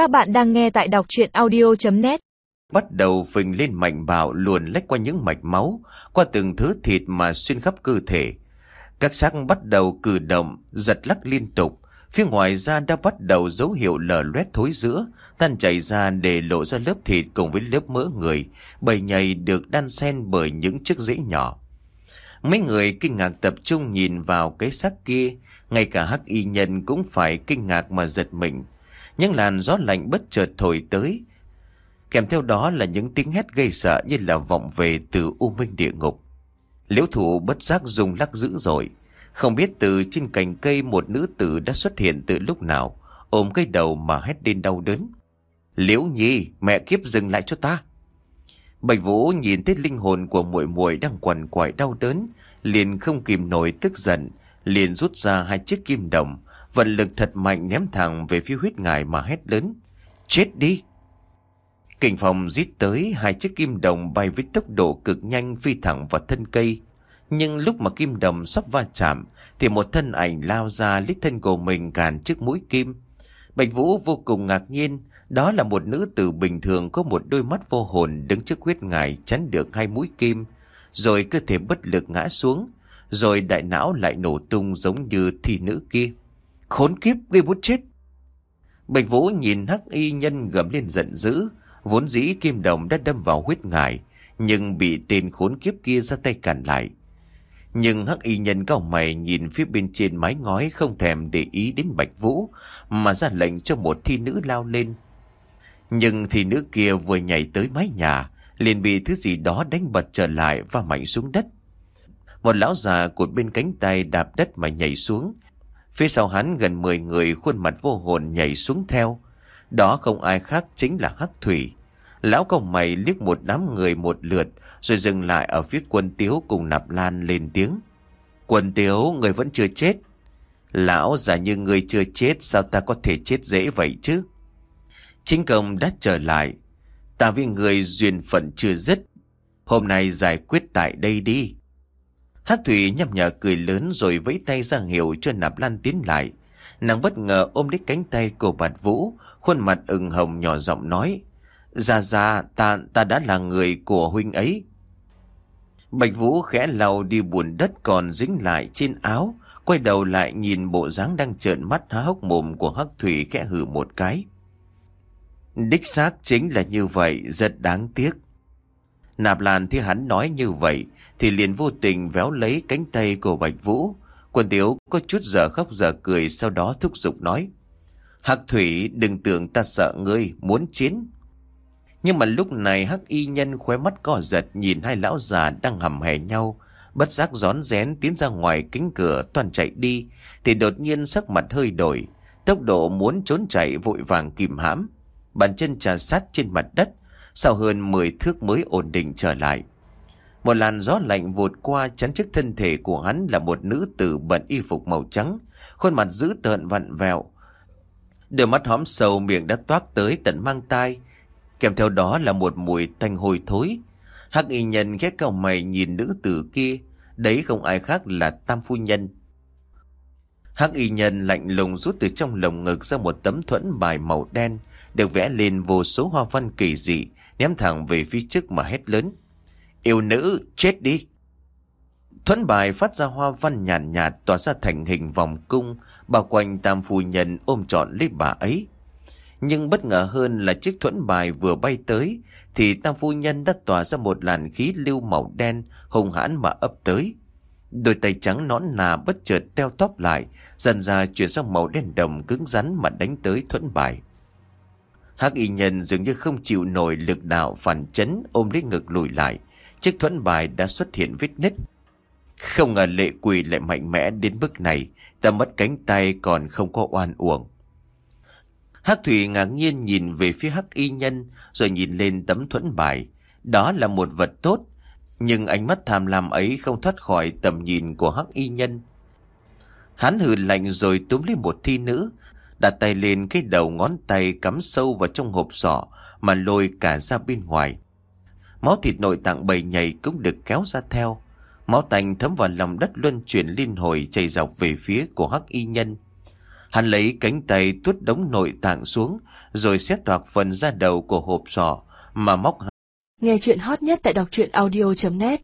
Các bạn đang nghe tại đọc chuyện audio.net Bắt đầu phình lên mạnh bạo luồn lách qua những mạch máu, qua từng thứ thịt mà xuyên khắp cơ thể. Các xác bắt đầu cử động, giật lắc liên tục. Phía ngoài da đã bắt đầu dấu hiệu lở loét thối giữa, tan chảy ra để lộ ra lớp thịt cùng với lớp mỡ người, bầy nhầy được đan xen bởi những chiếc rễ nhỏ. Mấy người kinh ngạc tập trung nhìn vào cái xác kia, ngay cả hắc y nhân cũng phải kinh ngạc mà giật mình. Những làn gió lạnh bất chợt thổi tới, kèm theo đó là những tiếng hét gây sợ như là vọng về từ u minh địa ngục. Liễu thủ bất giác dùng lắc dữ dội, không biết từ trên cành cây một nữ tử đã xuất hiện từ lúc nào, ôm cái đầu mà hét lên đau đớn. Liễu nhi, mẹ kiếp dừng lại cho ta. Bạch Vũ nhìn thấy linh hồn của muội muội đang quằn quại đau đớn, liền không kìm nổi tức giận, liền rút ra hai chiếc kim đồng, vận lực thật mạnh ném thẳng về phía huyết ngài mà hét lớn. Chết đi! kình phòng giết tới hai chiếc kim đồng bay với tốc độ cực nhanh phi thẳng vào thân cây. Nhưng lúc mà kim đồng sắp va chạm thì một thân ảnh lao ra lít thân của mình càn trước mũi kim. Bạch Vũ vô cùng ngạc nhiên, đó là một nữ tử bình thường có một đôi mắt vô hồn đứng trước huyết ngài chắn được hai mũi kim, rồi cơ thể bất lực ngã xuống, rồi đại não lại nổ tung giống như thi nữ kia. Khốn kiếp, gây muốn chết. Bạch Vũ nhìn hắc y nhân gầm lên giận dữ, vốn dĩ kim đồng đã đâm vào huyết ngài, nhưng bị tên khốn kiếp kia ra tay cản lại. Nhưng hắc y nhân cao mày nhìn phía bên trên mái ngói không thèm để ý đến Bạch Vũ, mà ra lệnh cho một thi nữ lao lên. Nhưng thi nữ kia vừa nhảy tới mái nhà, liền bị thứ gì đó đánh bật trở lại và mạnh xuống đất. Một lão già cột bên cánh tay đạp đất mà nhảy xuống. Phía sau hắn gần 10 người khuôn mặt vô hồn nhảy xuống theo. Đó không ai khác chính là Hắc Thủy. Lão công mày liếc một đám người một lượt rồi dừng lại ở phía quân tiếu cùng nạp lan lên tiếng. Quân tiếu, người vẫn chưa chết. Lão giả như người chưa chết sao ta có thể chết dễ vậy chứ? Chính công đã trở lại. Ta với người duyên phận chưa dứt. Hôm nay giải quyết tại đây đi. Hắc Thủy nhấp nhở cười lớn rồi vẫy tay ra hiệu cho Nạp Lan tiến lại. Nàng bất ngờ ôm lấy cánh tay của Bạch Vũ, khuôn mặt ửng hồng nhỏ giọng nói. "Ra ra, ta, ta đã là người của huynh ấy. Bạch Vũ khẽ lau đi buồn đất còn dính lại trên áo, quay đầu lại nhìn bộ dáng đang trợn mắt há hốc mồm của Hắc Thủy khẽ hừ một cái. Đích xác chính là như vậy, rất đáng tiếc. Nạp Lan thì hắn nói như vậy, thì liền vô tình véo lấy cánh tay của Bạch Vũ. Quân Tiếu có chút giờ khóc giờ cười sau đó thúc giục nói. Hạc Thủy đừng tưởng ta sợ ngươi, muốn chiến. Nhưng mà lúc này Hắc Y Nhân khóe mắt co giật nhìn hai lão già đang hầm hè nhau. Bất giác gión rén tiến ra ngoài kính cửa toàn chạy đi, thì đột nhiên sắc mặt hơi đổi. Tốc độ muốn trốn chạy vội vàng kìm hãm. Bàn chân trà sát trên mặt đất, sau hơn 10 thước mới ổn định trở lại. Một làn gió lạnh vụt qua chắn trước thân thể của hắn là một nữ tử bận y phục màu trắng, khuôn mặt dữ tợn vặn vẹo. Đôi mắt hóm sâu miệng đã toát tới tận mang tai, kèm theo đó là một mùi tanh hôi thối. Hắc y nhân ghét cao mày nhìn nữ tử kia, đấy không ai khác là tam phu nhân. Hắc y nhân lạnh lùng rút từ trong lồng ngực ra một tấm thuẫn bài màu đen, được vẽ lên vô số hoa văn kỳ dị, ném thẳng về phía trước mà hét lớn. Yêu nữ, chết đi. Thuấn bài phát ra hoa văn nhàn nhạt, nhạt tỏa ra thành hình vòng cung, bao quanh tam phu nhân ôm trọn lấy bà ấy. Nhưng bất ngờ hơn là chiếc thuẫn bài vừa bay tới, thì tam phu nhân đã tỏa ra một làn khí lưu màu đen, hùng hãn mà ấp tới. Đôi tay trắng nón nà bất chợt teo tóp lại, dần ra chuyển sang màu đen đồng cứng rắn mà đánh tới thuẫn bài. Hắc y nhân dường như không chịu nổi lực đạo phản chấn ôm lấy ngực lùi lại, chiếc thuẫn bài đã xuất hiện vết nứt. Không ngờ lệ quỷ lại mạnh mẽ đến mức này, ta mất cánh tay còn không có oan uổng. Hắc Thủy ngạc nhiên nhìn về phía Hắc Y Nhân rồi nhìn lên tấm thuẫn bài. Đó là một vật tốt, nhưng ánh mắt tham lam ấy không thoát khỏi tầm nhìn của Hắc Y Nhân. Hắn hừ lạnh rồi túm lấy một thi nữ, đặt tay lên cái đầu ngón tay cắm sâu vào trong hộp sọ mà lôi cả ra bên ngoài. Máu thịt nội tạng bầy nhảy cũng được kéo ra theo. Máu tanh thấm vào lòng đất luân chuyển liên hồi chảy dọc về phía của hắc y nhân. Hắn lấy cánh tay tuốt đống nội tạng xuống, rồi xét toạc phần da đầu của hộp sọ mà móc Nghe chuyện hot nhất tại đọc truyện audio.net